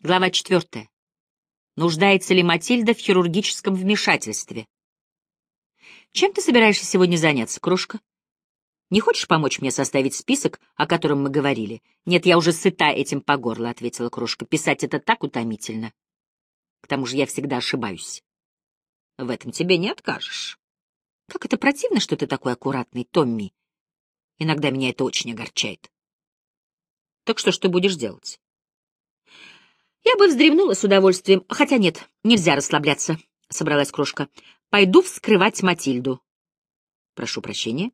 Глава четвертая. Нуждается ли Матильда в хирургическом вмешательстве? Чем ты собираешься сегодня заняться, крошка? Не хочешь помочь мне составить список, о котором мы говорили? Нет, я уже сыта этим по горло, — ответила крошка. Писать это так утомительно. К тому же я всегда ошибаюсь. В этом тебе не откажешь. Как это противно, что ты такой аккуратный, Томми. Иногда меня это очень огорчает. Так что ты будешь делать? Я бы вздремнула с удовольствием, хотя нет, нельзя расслабляться, — собралась крошка. Пойду вскрывать Матильду. Прошу прощения.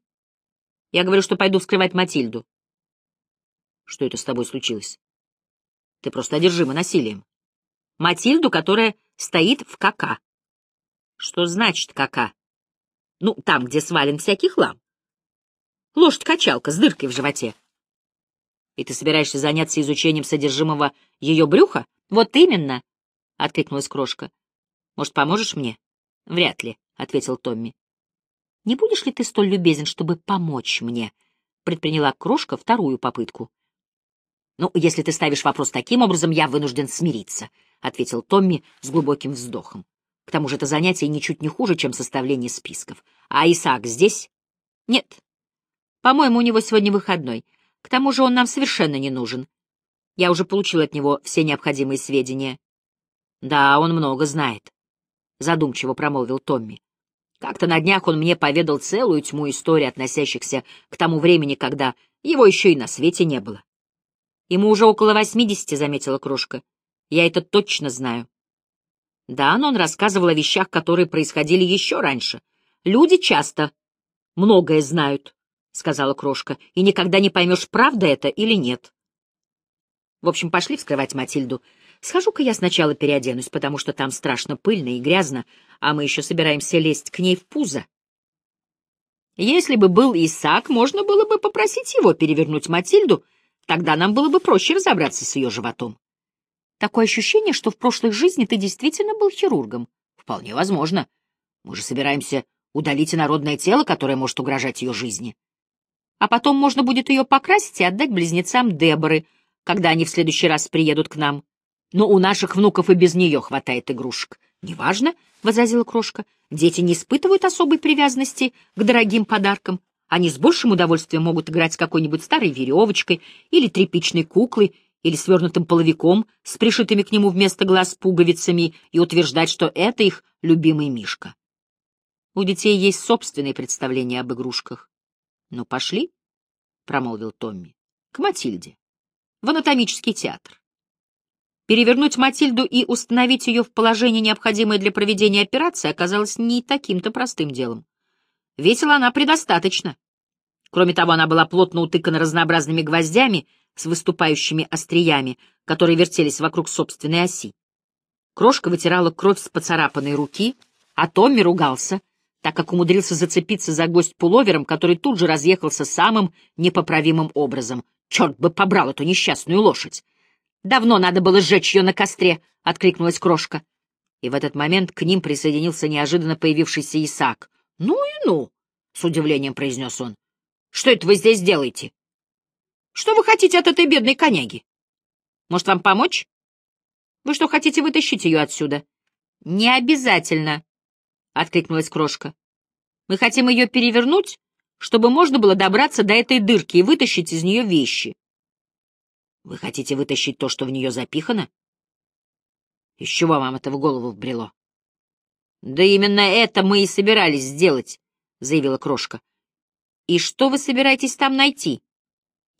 Я говорю, что пойду вскрывать Матильду. Что это с тобой случилось? Ты просто одержима насилием. Матильду, которая стоит в кака. Что значит кака? Ну, там, где свален всякий хлам. Лошадь-качалка с дыркой в животе. И ты собираешься заняться изучением содержимого ее брюха? Вот именно, — откликнулась крошка. Может, поможешь мне? Вряд ли, — ответил Томми. Не будешь ли ты столь любезен, чтобы помочь мне? Предприняла крошка вторую попытку. Ну, если ты ставишь вопрос таким образом, я вынужден смириться, — ответил Томми с глубоким вздохом. К тому же это занятие ничуть не хуже, чем составление списков. А Исаак здесь? Нет. По-моему, у него сегодня выходной. К тому же он нам совершенно не нужен. Я уже получил от него все необходимые сведения. Да, он много знает, задумчиво промолвил Томми. Как-то на днях он мне поведал целую тьму историй, относящихся к тому времени, когда его еще и на свете не было. Ему уже около восьмидесяти, заметила крошка. Я это точно знаю. Да, но он рассказывал о вещах, которые происходили еще раньше. Люди часто многое знают, — сказала крошка, — и никогда не поймешь, правда это или нет. В общем, пошли вскрывать Матильду. Схожу-ка я сначала переоденусь, потому что там страшно пыльно и грязно, а мы еще собираемся лезть к ней в пузо. Если бы был Исаак, можно было бы попросить его перевернуть Матильду, тогда нам было бы проще разобраться с ее животом. Такое ощущение, что в прошлой жизни ты действительно был хирургом. Вполне возможно. Мы же собираемся удалить инородное тело, которое может угрожать ее жизни. А потом можно будет ее покрасить и отдать близнецам Деборы, когда они в следующий раз приедут к нам. Но у наших внуков и без нее хватает игрушек. Неважно, — возразила крошка, — дети не испытывают особой привязанности к дорогим подаркам. Они с большим удовольствием могут играть с какой-нибудь старой веревочкой или тряпичной куклой, или свернутым половиком с пришитыми к нему вместо глаз пуговицами и утверждать, что это их любимый мишка. У детей есть собственные представления об игрушках. — Ну, пошли, — промолвил Томми, — к Матильде в анатомический театр. Перевернуть Матильду и установить ее в положение, необходимое для проведения операции, оказалось не таким-то простым делом. Весила она предостаточно. Кроме того, она была плотно утыкана разнообразными гвоздями с выступающими остриями, которые вертелись вокруг собственной оси. Крошка вытирала кровь с поцарапанной руки, а Томми ругался, так как умудрился зацепиться за гость пуловером, который тут же разъехался самым непоправимым образом. Черт бы побрал эту несчастную лошадь! Давно надо было сжечь ее на костре, — откликнулась крошка. И в этот момент к ним присоединился неожиданно появившийся Исаак. — Ну и ну! — с удивлением произнес он. — Что это вы здесь делаете? — Что вы хотите от этой бедной коняги? Может, вам помочь? Вы что, хотите вытащить ее отсюда? — Не обязательно, — откликнулась крошка. — Мы хотим ее перевернуть чтобы можно было добраться до этой дырки и вытащить из нее вещи. Вы хотите вытащить то, что в нее запихано? Из чего вам это в голову вбрело? Да именно это мы и собирались сделать, заявила крошка. И что вы собираетесь там найти?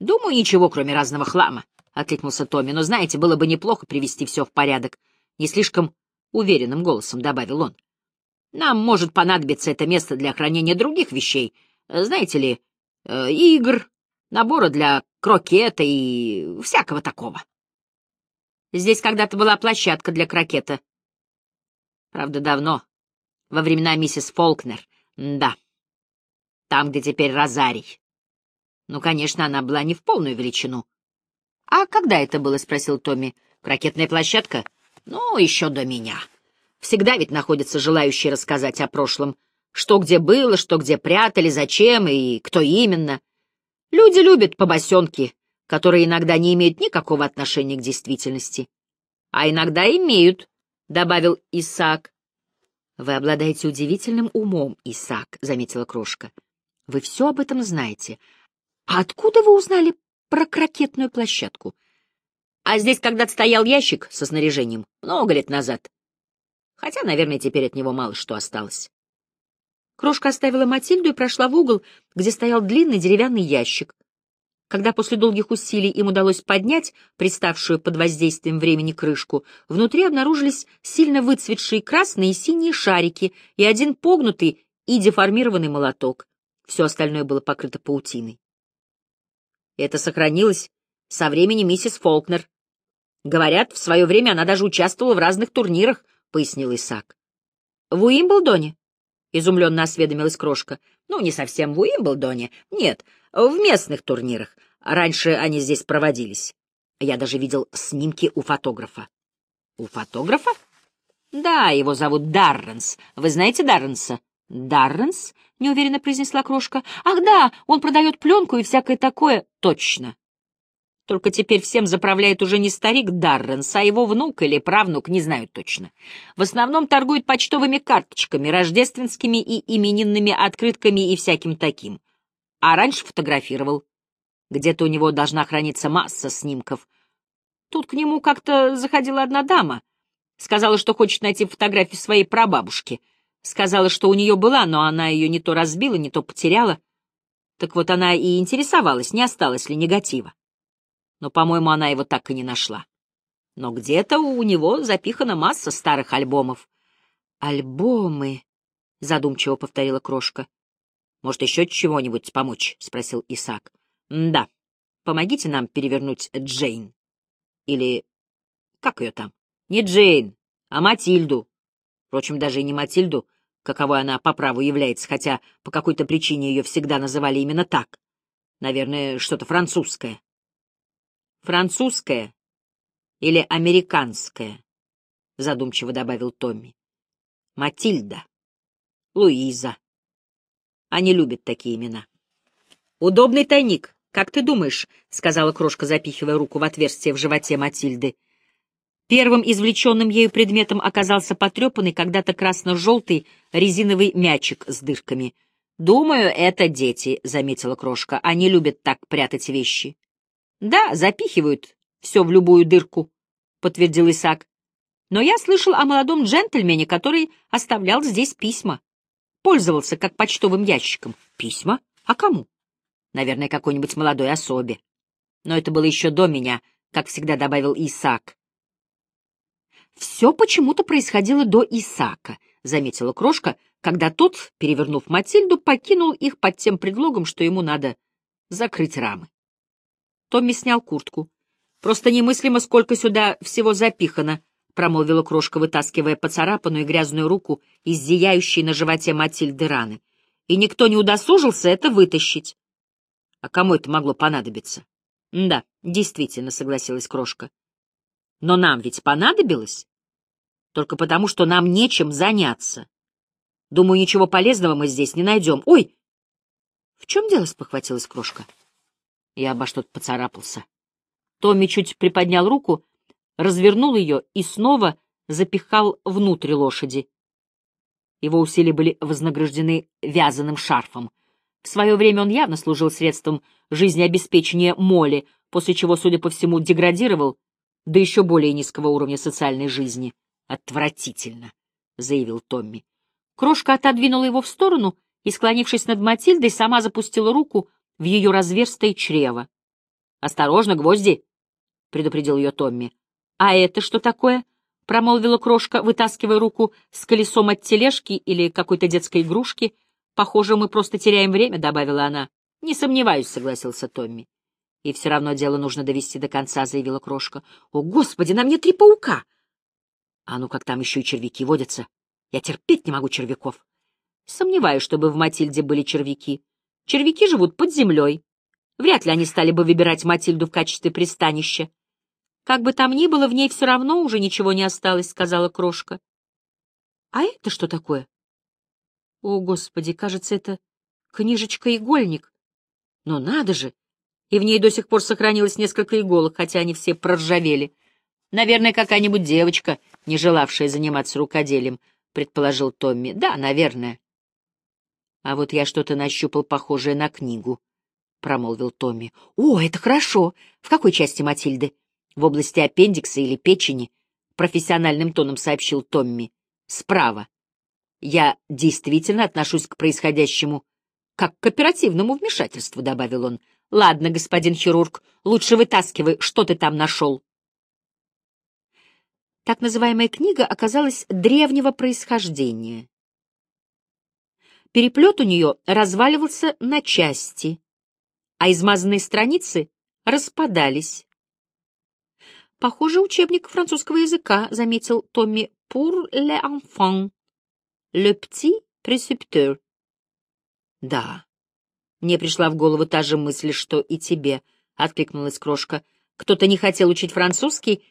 Думаю, ничего, кроме разного хлама, откликнулся Томми. Но знаете, было бы неплохо привести все в порядок. Не слишком уверенным голосом добавил он. Нам может понадобиться это место для хранения других вещей, знаете ли, э, игр, набора для крокета и всякого такого. Здесь когда-то была площадка для крокета. Правда, давно, во времена миссис Фолкнер, да. Там, где теперь Розарий. Ну, конечно, она была не в полную величину. — А когда это было? — спросил Томми. — Крокетная площадка? Ну, еще до меня. Всегда ведь находятся желающие рассказать о прошлом. Что где было, что где прятали, зачем и кто именно. Люди любят побосенки, которые иногда не имеют никакого отношения к действительности. А иногда имеют, — добавил Исаак. — Вы обладаете удивительным умом, Исаак, — заметила Крошка. — Вы все об этом знаете. А откуда вы узнали про крокетную площадку? А здесь когда-то стоял ящик со снаряжением, много лет назад. Хотя, наверное, теперь от него мало что осталось. Крошка оставила Матильду и прошла в угол, где стоял длинный деревянный ящик. Когда после долгих усилий им удалось поднять приставшую под воздействием времени крышку, внутри обнаружились сильно выцветшие красные и синие шарики и один погнутый и деформированный молоток. Все остальное было покрыто паутиной. Это сохранилось со времени миссис Фолкнер. Говорят, в свое время она даже участвовала в разных турнирах, — пояснил Исаак. — В Уимблдоне? — изумленно осведомилась Крошка. — Ну, не совсем в Уимблдоне. Нет, в местных турнирах. Раньше они здесь проводились. Я даже видел снимки у фотографа. — У фотографа? — Да, его зовут Дарренс. Вы знаете Дарренса? — Дарренс? — неуверенно произнесла Крошка. — Ах да, он продает пленку и всякое такое. — Точно. Только теперь всем заправляет уже не старик Дарренс, а его внук или правнук, не знаю точно. В основном торгует почтовыми карточками, рождественскими и именинными открытками и всяким таким. А раньше фотографировал. Где-то у него должна храниться масса снимков. Тут к нему как-то заходила одна дама. Сказала, что хочет найти фотографию своей прабабушки. Сказала, что у нее была, но она ее не то разбила, не то потеряла. Так вот она и интересовалась, не осталось ли негатива но, по-моему, она его так и не нашла. Но где-то у него запихана масса старых альбомов. «Альбомы», — задумчиво повторила Крошка. «Может, еще чего-нибудь помочь?» — спросил Исаак. «Да. Помогите нам перевернуть Джейн. Или... как ее там? Не Джейн, а Матильду. Впрочем, даже и не Матильду, каковой она по праву является, хотя по какой-то причине ее всегда называли именно так. Наверное, что-то французское. Французская или американская? Задумчиво добавил Томми. Матильда. Луиза. Они любят такие имена. Удобный тайник, как ты думаешь? сказала крошка, запихивая руку в отверстие в животе Матильды. Первым извлеченным ею предметом оказался потрепанный, когда-то красно-желтый резиновый мячик с дырками. «Думаю, это дети», — заметила крошка. «Они любят так прятать вещи». Да, запихивают все в любую дырку, подтвердил Исаак. Но я слышал о молодом джентльмене, который оставлял здесь письма. Пользовался как почтовым ящиком. Письма? А кому? Наверное, какой-нибудь молодой особе. Но это было еще до меня, как всегда добавил Исаак. Все почему-то происходило до Исаака, заметила Крошка, когда тот, перевернув Матильду, покинул их под тем предлогом, что ему надо закрыть рамы. Томми снял куртку. «Просто немыслимо, сколько сюда всего запихано», — промолвила крошка, вытаскивая поцарапанную и грязную руку из зияющей на животе Матильды раны. «И никто не удосужился это вытащить». «А кому это могло понадобиться?» «Да, действительно», — согласилась крошка. «Но нам ведь понадобилось? Только потому, что нам нечем заняться. Думаю, ничего полезного мы здесь не найдем. Ой!» «В чем дело?» — спохватилась крошка. Я обо что-то поцарапался. Томми чуть приподнял руку, развернул ее и снова запихал внутрь лошади. Его усилия были вознаграждены вязаным шарфом. В свое время он явно служил средством жизнеобеспечения Молли, после чего, судя по всему, деградировал до еще более низкого уровня социальной жизни. «Отвратительно», — заявил Томми. Крошка отодвинула его в сторону и, склонившись над Матильдой, сама запустила руку в ее разверстое чрево. «Осторожно, гвозди!» — предупредил ее Томми. «А это что такое?» — промолвила крошка, вытаскивая руку с колесом от тележки или какой-то детской игрушки. «Похоже, мы просто теряем время», — добавила она. «Не сомневаюсь», — согласился Томми. «И все равно дело нужно довести до конца», — заявила крошка. «О, Господи, на мне три паука!» «А ну, как там еще и червяки водятся? Я терпеть не могу червяков». «Сомневаюсь, чтобы в Матильде были червяки», Червяки живут под землей. Вряд ли они стали бы выбирать Матильду в качестве пристанища. Как бы там ни было, в ней все равно уже ничего не осталось, — сказала крошка. — А это что такое? — О, Господи, кажется, это книжечка-игольник. Но надо же! И в ней до сих пор сохранилось несколько иголок, хотя они все проржавели. Наверное, какая-нибудь девочка, не желавшая заниматься рукоделием, предположил Томми. Да, наверное. А вот я что-то нащупал похожее на книгу, промолвил Томми. О, это хорошо. В какой части Матильды? В области аппендикса или печени? Профессиональным тоном сообщил Томми. Справа. Я действительно отношусь к происходящему как к оперативному вмешательству, добавил он. Ладно, господин хирург, лучше вытаскивай, что ты там нашел. Так называемая книга оказалась древнего происхождения. Переплет у нее разваливался на части, а измазанные страницы распадались. «Похоже, учебник французского языка», — заметил Томми, — «pour les enfants, le petit précepteur». «Да». Мне пришла в голову та же мысль, что и тебе, — откликнулась крошка. Кто-то не хотел учить французский,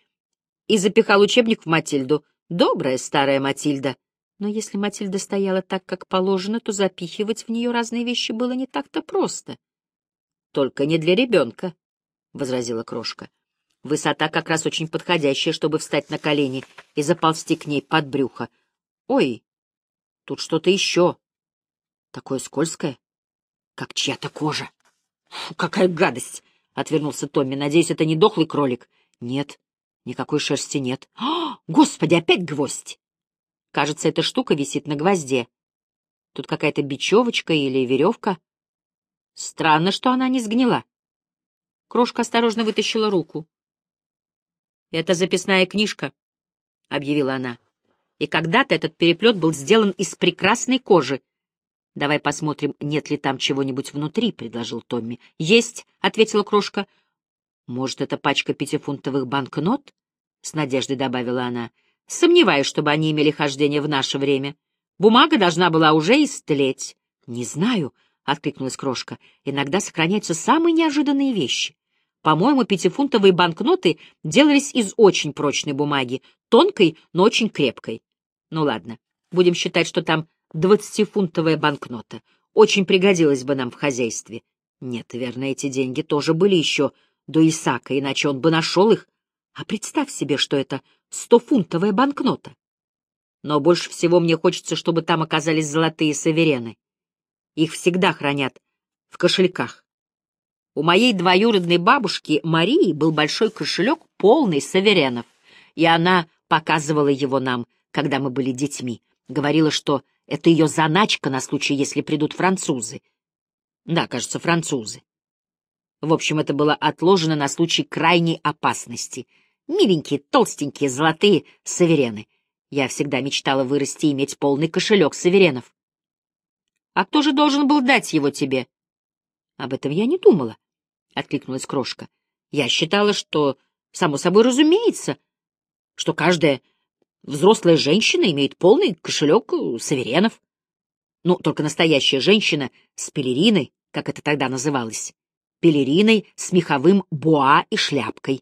и запихал учебник в Матильду. Добрая старая Матильда. Но если Матильда стояла так, как положено, то запихивать в нее разные вещи было не так-то просто. — Только не для ребенка, — возразила крошка. Высота как раз очень подходящая, чтобы встать на колени и заползти к ней под брюхо. Ой, тут что-то еще. Такое скользкое, как чья-то кожа. Какая гадость! — отвернулся Томми. — Надеюсь, это не дохлый кролик? — Нет, Никакой шерсти нет. Господи, опять гвоздь! Кажется, эта штука висит на гвозде. Тут какая-то бечевочка или веревка. Странно, что она не сгнила. Крошка осторожно вытащила руку. «Это записная книжка», — объявила она. «И когда-то этот переплет был сделан из прекрасной кожи. Давай посмотрим, нет ли там чего-нибудь внутри», — предложил Томми. «Есть», — ответила крошка. Может, это пачка пятифунтовых банкнот? С надеждой добавила она. Сомневаюсь, чтобы они имели хождение в наше время. Бумага должна была уже истлеть. Не знаю, откликнулась крошка. Иногда сохраняются самые неожиданные вещи. По-моему, пятифунтовые банкноты делались из очень прочной бумаги, тонкой, но очень крепкой. Ну ладно, будем считать, что там двадцатифунтовая банкнота. Очень пригодилась бы нам в хозяйстве. Нет, верно, эти деньги тоже были еще до Исака, иначе он бы нашел их. А представь себе, что это стофунтовая банкнота. Но больше всего мне хочется, чтобы там оказались золотые саверены. Их всегда хранят в кошельках. У моей двоюродной бабушки Марии был большой кошелек, полный саверенов, и она показывала его нам, когда мы были детьми. Говорила, что это ее заначка на случай, если придут французы. Да, кажется, французы. В общем, это было отложено на случай крайней опасности. Миленькие, толстенькие, золотые саверены. Я всегда мечтала вырасти и иметь полный кошелек саверенов. А кто же должен был дать его тебе? Об этом я не думала, — откликнулась крошка. Я считала, что, само собой разумеется, что каждая взрослая женщина имеет полный кошелек саверенов. Ну, только настоящая женщина с пелериной, как это тогда называлось пелериной с меховым буа и шляпкой.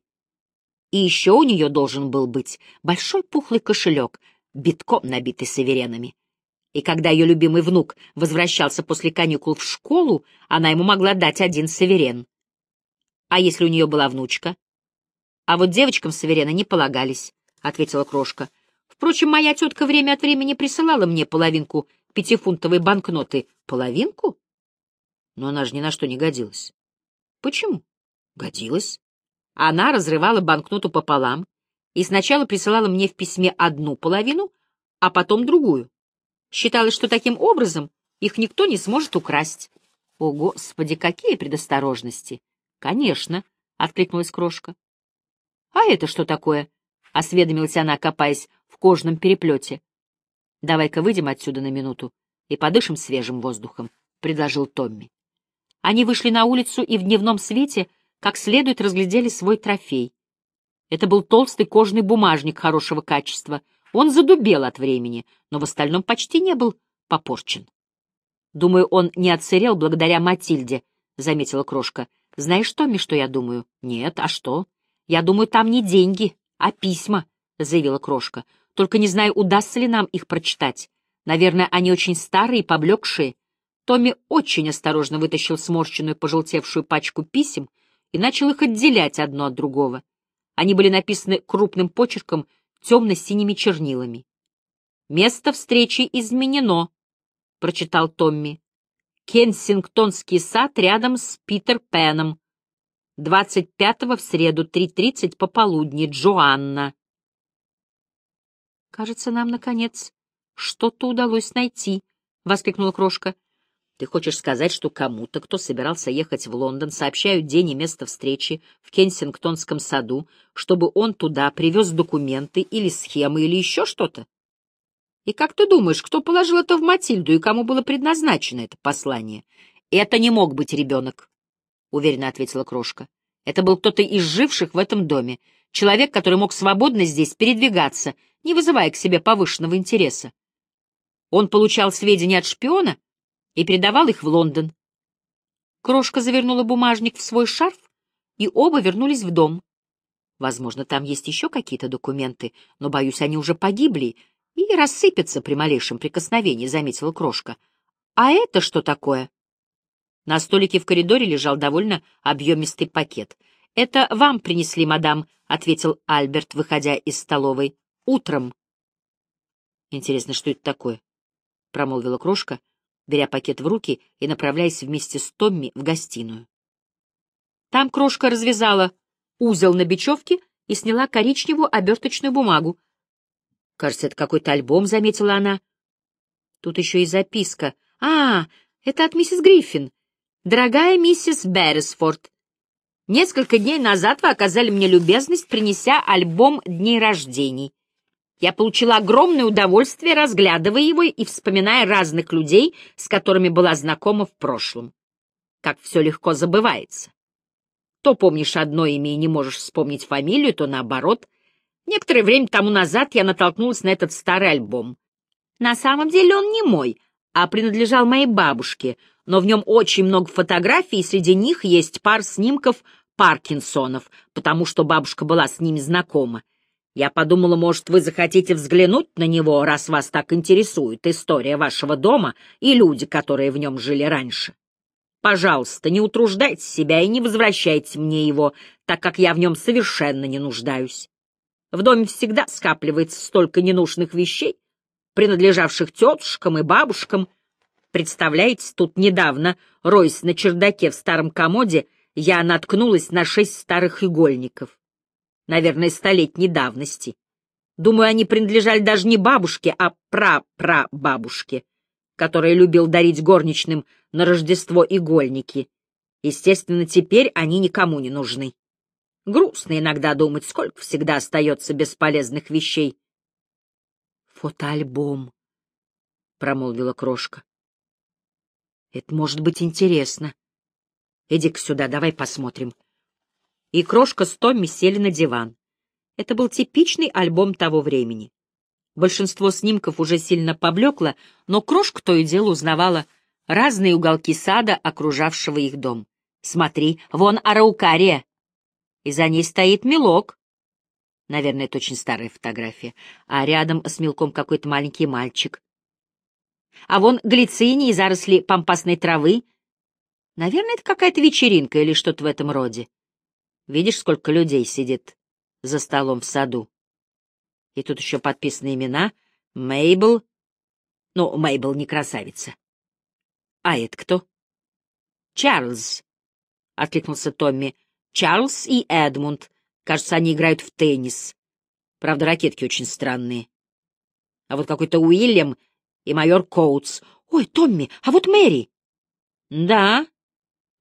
И еще у нее должен был быть большой пухлый кошелек, битком набитый саверенами. И когда ее любимый внук возвращался после каникул в школу, она ему могла дать один саверен. А если у нее была внучка? А вот девочкам саверены не полагались, — ответила крошка. Впрочем, моя тетка время от времени присылала мне половинку пятифунтовой банкноты. Половинку? Но она же ни на что не годилась. Почему? Годилось. Она разрывала банкноту пополам и сначала присылала мне в письме одну половину, а потом другую. Считалось, что таким образом их никто не сможет украсть. О, Господи, какие предосторожности! Конечно, — откликнулась крошка. А это что такое? — осведомилась она, копаясь в кожном переплете. Давай-ка выйдем отсюда на минуту и подышим свежим воздухом, — предложил Томми. Они вышли на улицу и в дневном свете как следует разглядели свой трофей. Это был толстый кожаный бумажник хорошего качества. Он задубел от времени, но в остальном почти не был попорчен. «Думаю, он не отсырел благодаря Матильде», — заметила крошка. «Знаешь, Томми, что я думаю?» «Нет, а что?» «Я думаю, там не деньги, а письма», — заявила крошка. «Только не знаю, удастся ли нам их прочитать. Наверное, они очень старые и поблекшие. Томми очень осторожно вытащил сморщенную, пожелтевшую пачку писем и начал их отделять одно от другого. Они были написаны крупным почерком темно-синими чернилами. «Место встречи изменено», — прочитал Томми. «Кенсингтонский сад рядом с Питер Пеном. 25-го в среду, 3.30 пополудни. Джоанна». «Кажется, нам, наконец, что-то удалось найти», — воскликнула крошка. Ты хочешь сказать, что кому-то, кто собирался ехать в Лондон, сообщают день и место встречи в Кенсингтонском саду, чтобы он туда привез документы или схемы или еще что-то? И как ты думаешь, кто положил это в Матильду и кому было предназначено это послание? Это не мог быть ребенок, — уверенно ответила Крошка. Это был кто-то из живших в этом доме, человек, который мог свободно здесь передвигаться, не вызывая к себе повышенного интереса. Он получал сведения от шпиона — и передавал их в Лондон. Крошка завернула бумажник в свой шарф, и оба вернулись в дом. Возможно, там есть еще какие-то документы, но, боюсь, они уже погибли и рассыпятся при малейшем прикосновении, — заметила Крошка. — А это что такое? На столике в коридоре лежал довольно объемистый пакет. — Это вам принесли, мадам, — ответил Альберт, выходя из столовой. — Утром. — Интересно, что это такое? — промолвила Крошка, беря пакет в руки и направляясь вместе с Томми в гостиную. Там крошка развязала узел на бечевке и сняла коричневую оберточную бумагу. «Кажется, это какой-то альбом», — заметила она. Тут еще и записка. «А, это от миссис Гриффин. Дорогая миссис Берресфорд, несколько дней назад вы оказали мне любезность, принеся альбом дней рождений. Я получила огромное удовольствие, разглядывая его и вспоминая разных людей, с которыми была знакома в прошлом. Как все легко забывается. То помнишь одно имя и не можешь вспомнить фамилию, то наоборот. Некоторое время тому назад я натолкнулась на этот старый альбом. На самом деле он не мой, а принадлежал моей бабушке, но в нем очень много фотографий, и среди них есть пар снимков Паркинсонов, потому что бабушка была с ними знакома. Я подумала, может, вы захотите взглянуть на него, раз вас так интересует история вашего дома и люди, которые в нем жили раньше. Пожалуйста, не утруждайте себя и не возвращайте мне его, так как я в нем совершенно не нуждаюсь. В доме всегда скапливается столько ненужных вещей, принадлежавших тетушкам и бабушкам. Представляете, тут недавно, роясь на чердаке в старом комоде, я наткнулась на шесть старых игольников наверное, столетней давности. Думаю, они принадлежали даже не бабушке, а пра-пра-бабушке, которая любил дарить горничным на Рождество игольники. Естественно, теперь они никому не нужны. Грустно иногда думать, сколько всегда остается бесполезных вещей. «Фотоальбом», — промолвила крошка. «Это может быть интересно. Иди-ка сюда, давай посмотрим» и Крошка с Томми сели на диван. Это был типичный альбом того времени. Большинство снимков уже сильно поблекло, но Крошка то и дело узнавала разные уголки сада, окружавшего их дом. «Смотри, вон араукария!» И за ней стоит мелок. Наверное, это очень старая фотография. А рядом с мелком какой-то маленький мальчик. А вон глицини и заросли пампасной травы. Наверное, это какая-то вечеринка или что-то в этом роде. Видишь, сколько людей сидит за столом в саду? И тут еще подписаны имена. Мейбл. Ну, Мейбл не красавица. А это кто? Чарльз, — откликнулся Томми. Чарльз и Эдмунд. Кажется, они играют в теннис. Правда, ракетки очень странные. А вот какой-то Уильям и майор Коутс. Ой, Томми, а вот Мэри. Да,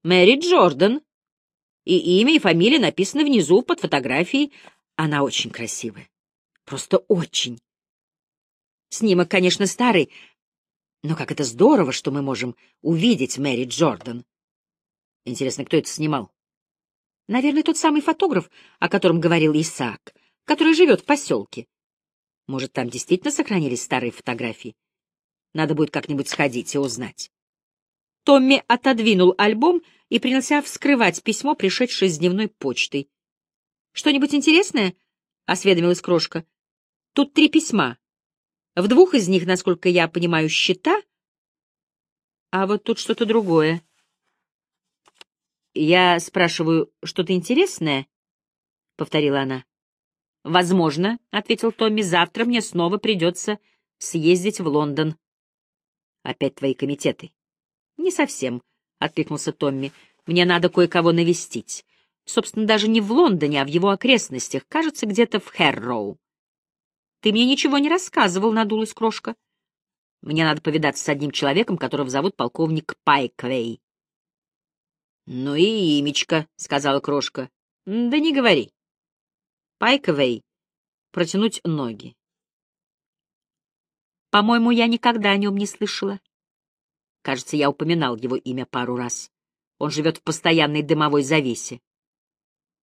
Мэри Джордан и имя и фамилия написаны внизу под фотографией. Она очень красивая. Просто очень. Снимок, конечно, старый, но как это здорово, что мы можем увидеть Мэри Джордан. Интересно, кто это снимал? Наверное, тот самый фотограф, о котором говорил Исаак, который живет в поселке. Может, там действительно сохранились старые фотографии? Надо будет как-нибудь сходить и узнать. Томми отодвинул альбом и принялся вскрывать письмо, пришедшее с дневной почтой. — Что-нибудь интересное? — осведомилась крошка. — Тут три письма. В двух из них, насколько я понимаю, счета, а вот тут что-то другое. — Я спрашиваю, что-то интересное? — повторила она. Возможно, — ответил Томми, — завтра мне снова придется съездить в Лондон. Опять твои комитеты. Не совсем, — откликнулся Томми. Мне надо кое-кого навестить. Собственно, даже не в Лондоне, а в его окрестностях. Кажется, где-то в Хэрроу. Ты мне ничего не рассказывал, — надулась крошка. Мне надо повидаться с одним человеком, которого зовут полковник Пайквей. — Ну и имечко, — сказала крошка. — Да не говори. Пайковей протянуть ноги. По-моему, я никогда о нем не слышала. Кажется, я упоминал его имя пару раз. Он живет в постоянной дымовой завесе.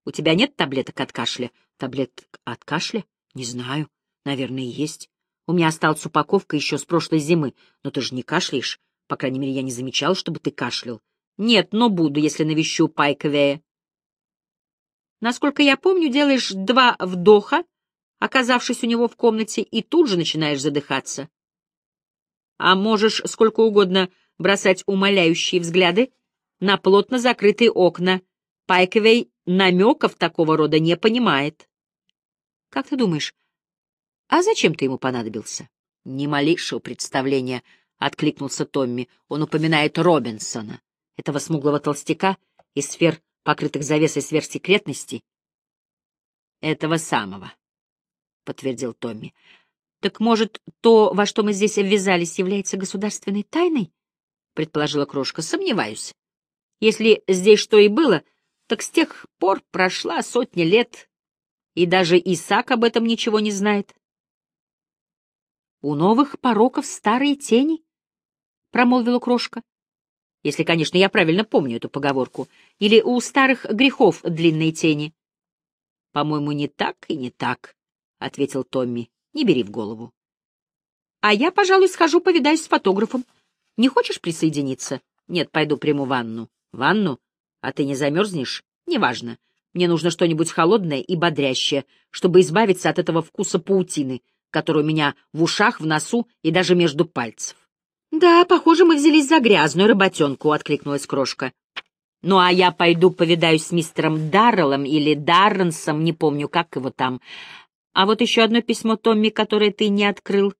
У тебя нет таблеток от кашля? Таблеток от кашля? Не знаю. Наверное, есть. У меня осталась упаковка еще с прошлой зимы. Но ты же не кашляешь. По крайней мере, я не замечал, чтобы ты кашлял. Нет, но буду, если навещу Пайковея. Насколько я помню, делаешь два вдоха, оказавшись у него в комнате, и тут же начинаешь задыхаться. А можешь сколько угодно бросать умоляющие взгляды на плотно закрытые окна. Пайковей намеков такого рода не понимает. Как ты думаешь, а зачем ты ему понадобился? Ни малейшего представления, — откликнулся Томми. Он упоминает Робинсона, этого смуглого толстяка из сфер покрытых завесой сверхсекретности? — Этого самого, — подтвердил Томми. — Так, может, то, во что мы здесь ввязались, является государственной тайной? — предположила Крошка. — Сомневаюсь. Если здесь что и было, так с тех пор прошла сотня лет, и даже Исаак об этом ничего не знает. — У новых пороков старые тени, — промолвила Крошка если, конечно, я правильно помню эту поговорку, или у старых грехов длинные тени. — По-моему, не так и не так, — ответил Томми. — Не бери в голову. — А я, пожалуй, схожу повидаюсь с фотографом. Не хочешь присоединиться? — Нет, пойду приму ванну. — Ванну? А ты не замерзнешь? — Неважно. Мне нужно что-нибудь холодное и бодрящее, чтобы избавиться от этого вкуса паутины, который у меня в ушах, в носу и даже между пальцев. «Да, похоже, мы взялись за грязную работенку», — откликнулась крошка. «Ну, а я пойду повидаюсь с мистером Дарреллом или Дарренсом, не помню, как его там. А вот еще одно письмо Томми, которое ты не открыл».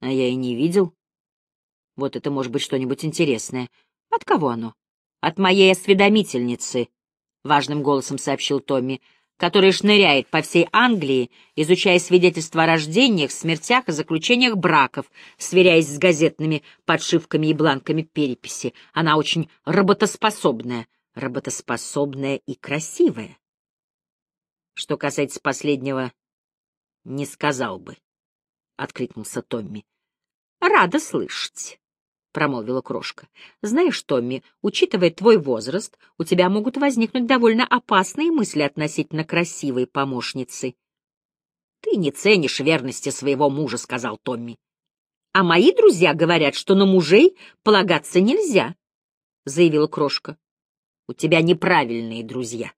«А я и не видел». «Вот это может быть что-нибудь интересное. От кого оно?» «От моей осведомительницы», — важным голосом сообщил Томми который шныряет по всей Англии, изучая свидетельства о рождениях, смертях и заключениях браков, сверяясь с газетными подшивками и бланками переписи. Она очень работоспособная, работоспособная и красивая. Что касается последнего, не сказал бы, — откликнулся Томми. — Рада слышать промолвила крошка. «Знаешь, Томми, учитывая твой возраст, у тебя могут возникнуть довольно опасные мысли относительно красивой помощницы». «Ты не ценишь верности своего мужа», — сказал Томми. «А мои друзья говорят, что на мужей полагаться нельзя», — заявила крошка. «У тебя неправильные друзья».